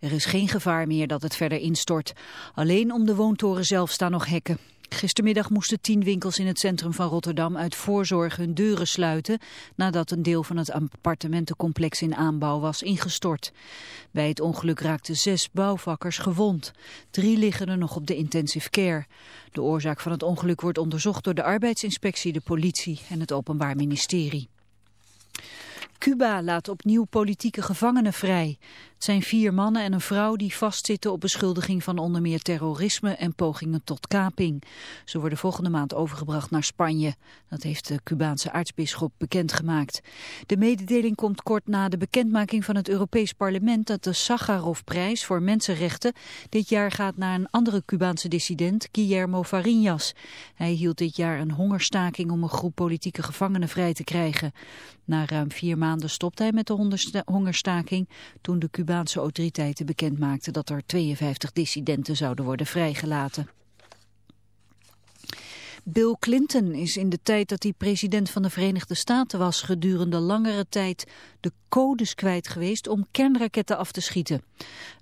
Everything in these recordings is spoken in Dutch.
Er is geen gevaar meer dat het verder instort. Alleen om de woontoren zelf staan nog hekken. Gistermiddag moesten tien winkels in het centrum van Rotterdam uit voorzorg hun deuren sluiten nadat een deel van het appartementencomplex in aanbouw was ingestort. Bij het ongeluk raakten zes bouwvakkers gewond. Drie liggen er nog op de intensive care. De oorzaak van het ongeluk wordt onderzocht door de arbeidsinspectie, de politie en het Openbaar Ministerie. Cuba laat opnieuw politieke gevangenen vrij. Het zijn vier mannen en een vrouw die vastzitten op beschuldiging van onder meer terrorisme en pogingen tot kaping. Ze worden volgende maand overgebracht naar Spanje. Dat heeft de Cubaanse aartsbisschop bekendgemaakt. De mededeling komt kort na de bekendmaking van het Europees Parlement dat de Sakharovprijs voor mensenrechten dit jaar gaat naar een andere Cubaanse dissident, Guillermo Fariñas. Hij hield dit jaar een hongerstaking om een groep politieke gevangenen vrij te krijgen. Na ruim vier maanden stopte hij met de hongerstaking toen de Cubaanse autoriteiten bekendmaakten dat er 52 dissidenten zouden worden vrijgelaten. Bill Clinton is in de tijd dat hij president van de Verenigde Staten was gedurende langere tijd de codes kwijt geweest om kernraketten af te schieten.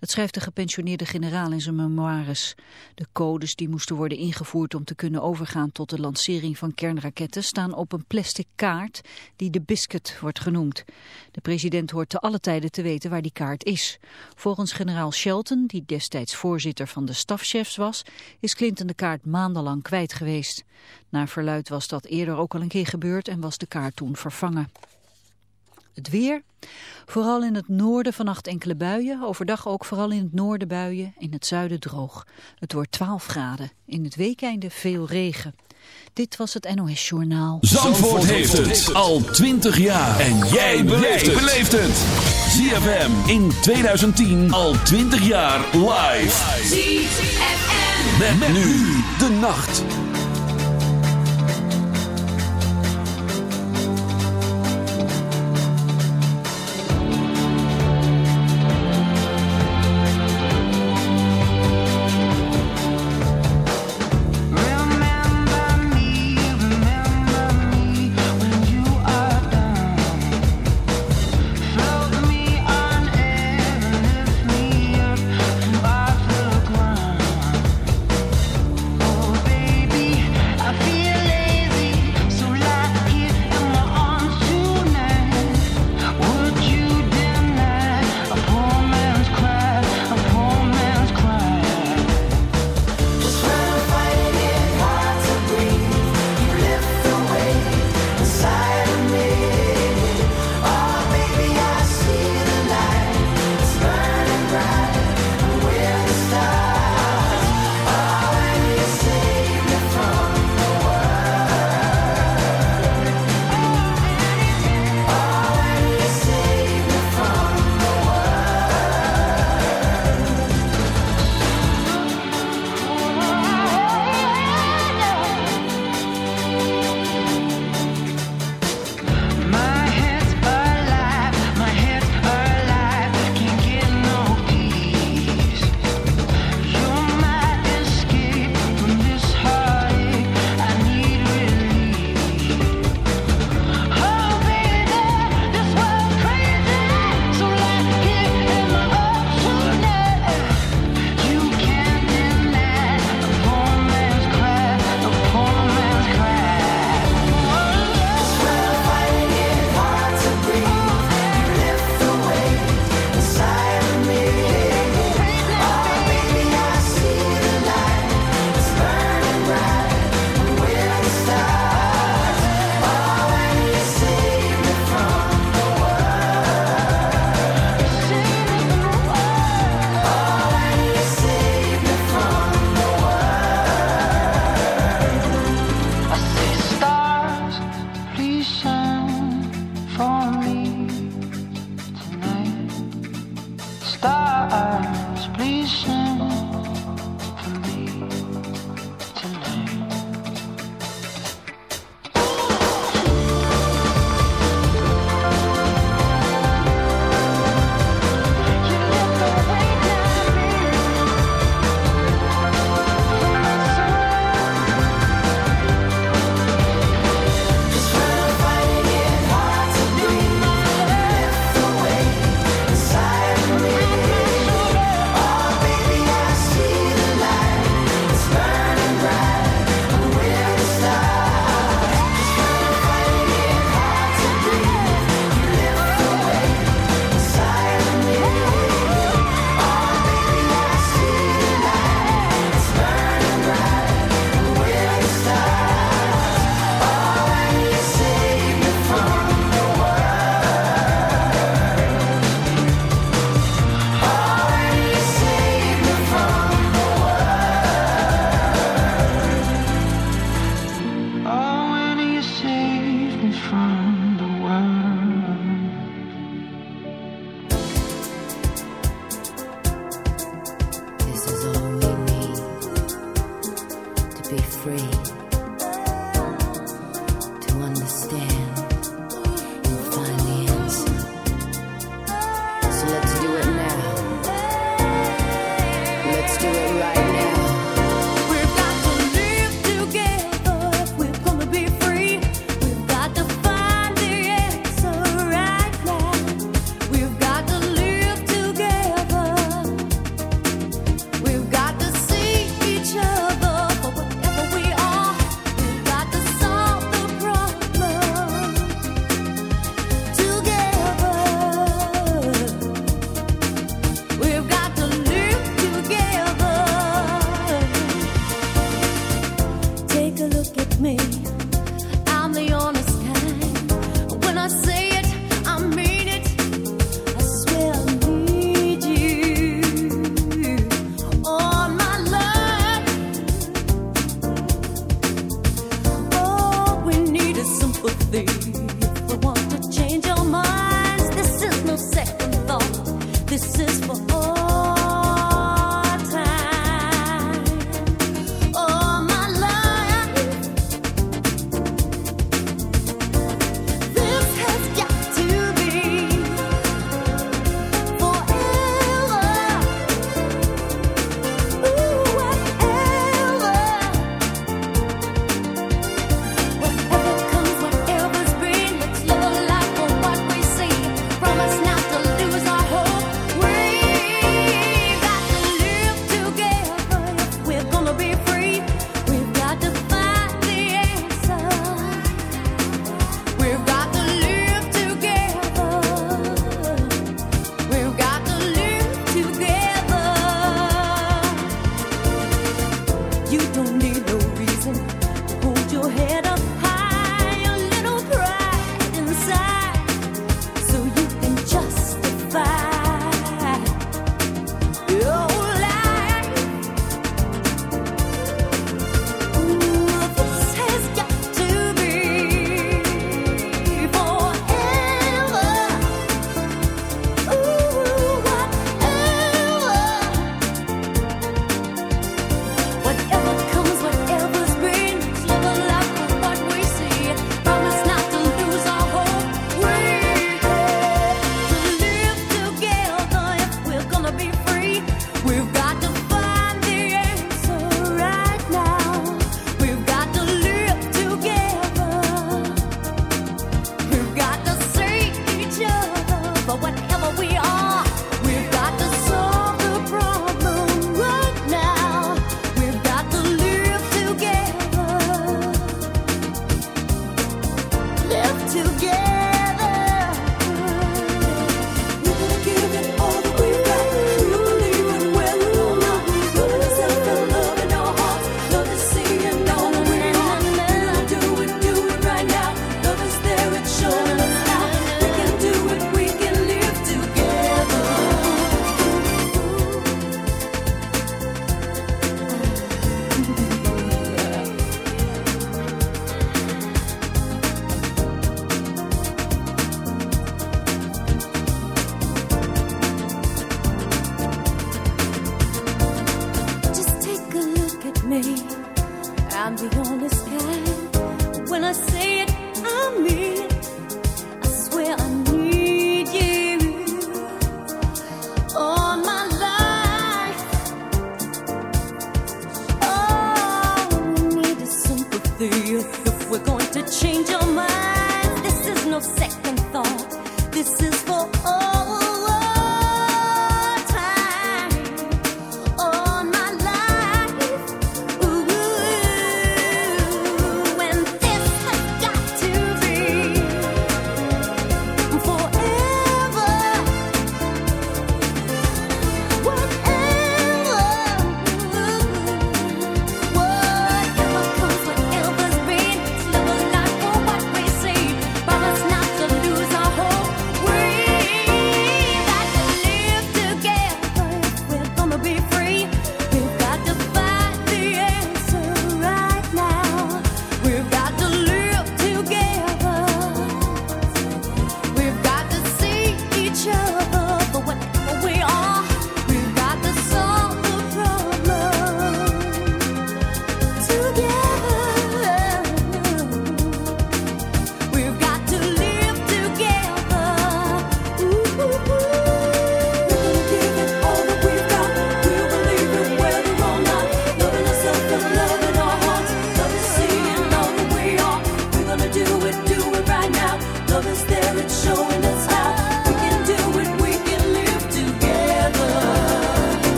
Het schrijft de gepensioneerde generaal in zijn memoires. De codes die moesten worden ingevoerd om te kunnen overgaan tot de lancering van kernraketten staan op een plastic kaart die de biscuit wordt genoemd. De president hoort te alle tijden te weten waar die kaart is. Volgens generaal Shelton, die destijds voorzitter van de stafchefs was, is Clinton de kaart maandenlang kwijt geweest. Naar verluid was dat eerder ook al een keer gebeurd en was de kaart toen vervangen. Het weer. Vooral in het noorden vannacht enkele buien. Overdag ook vooral in het noorden buien. In het zuiden droog. Het wordt 12 graden. In het weekeinde veel regen. Dit was het NOS Journaal. Zandvoort, heeft het al 20 jaar. En jij beleeft het. ZFM in 2010 al 20 jaar live. ZFM. met nu de nacht.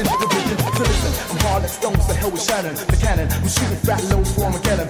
Terrorizing the vision. So listen, I'm hard like stones, the hell with Shannon, the cannon. I'm shooting fat loads for Armageddon.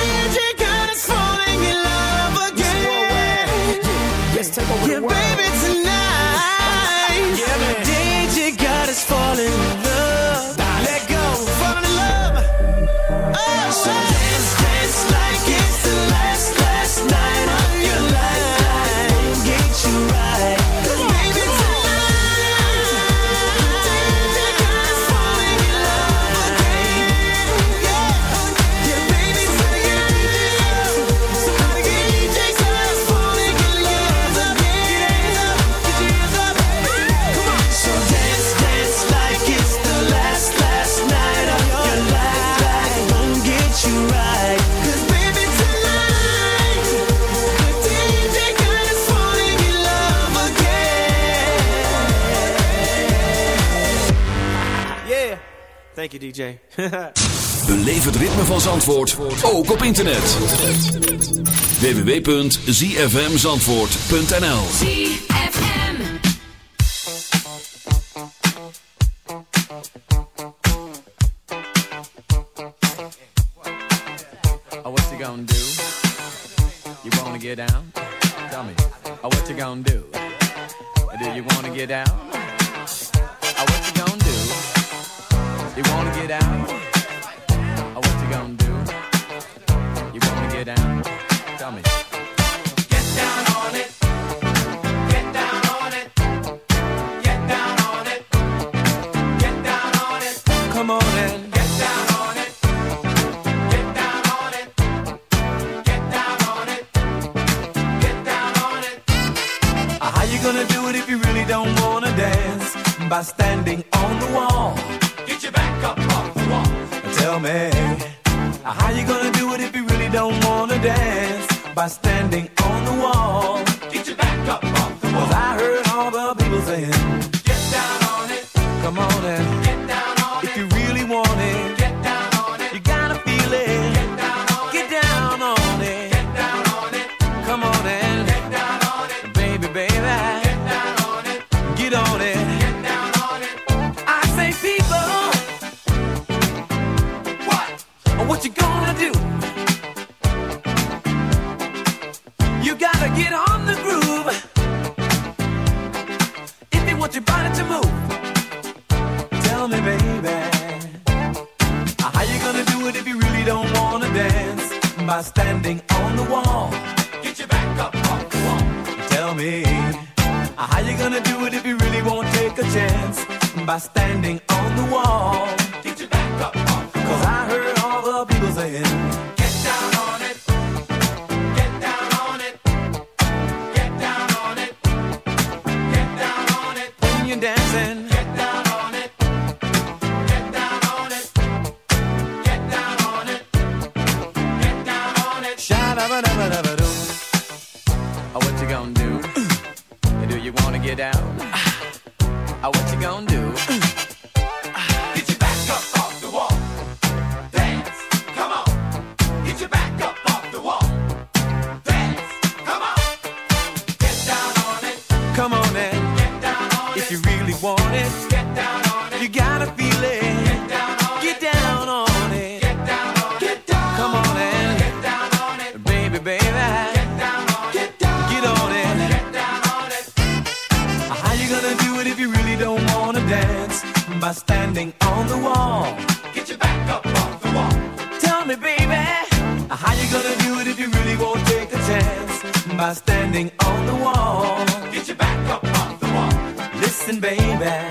Thank you, DJ. Beleef het ritme van Zandvoort, ook op internet. www.zfmzandvoort.nl They wanna get out. Oh, what you gonna do? do you wanna get down? Ah. Oh, what you gonna do? by standing on the wall. Get your back up off the wall. Listen, baby.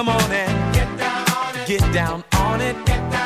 Come on and get down on it. Get down on it. Get down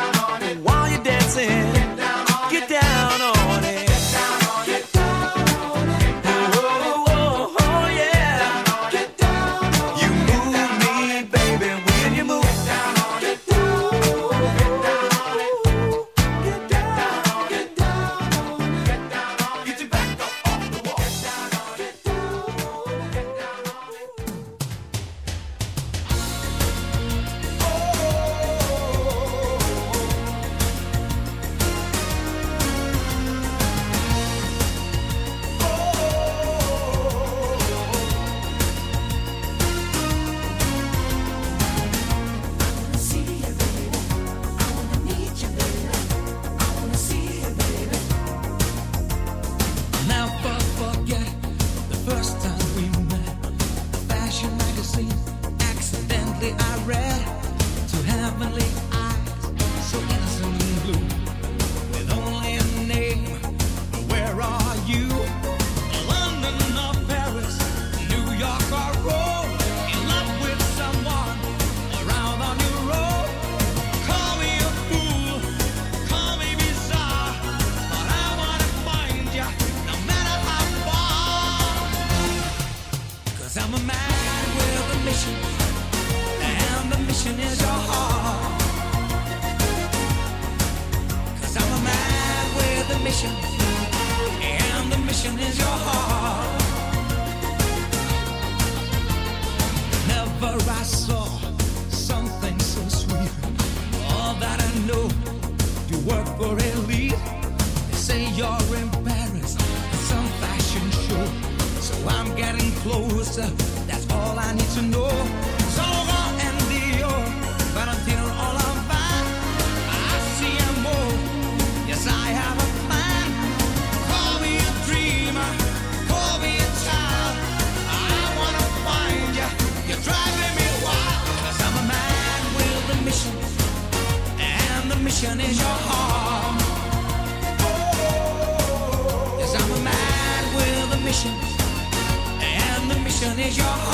closer, is your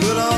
good old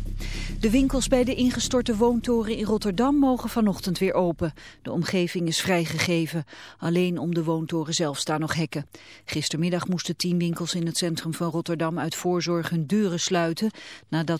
De winkels bij de ingestorte woontoren in Rotterdam mogen vanochtend weer open. De omgeving is vrijgegeven. Alleen om de woontoren zelf staan nog hekken. Gistermiddag moesten tien winkels in het centrum van Rotterdam uit voorzorg hun deuren sluiten... nadat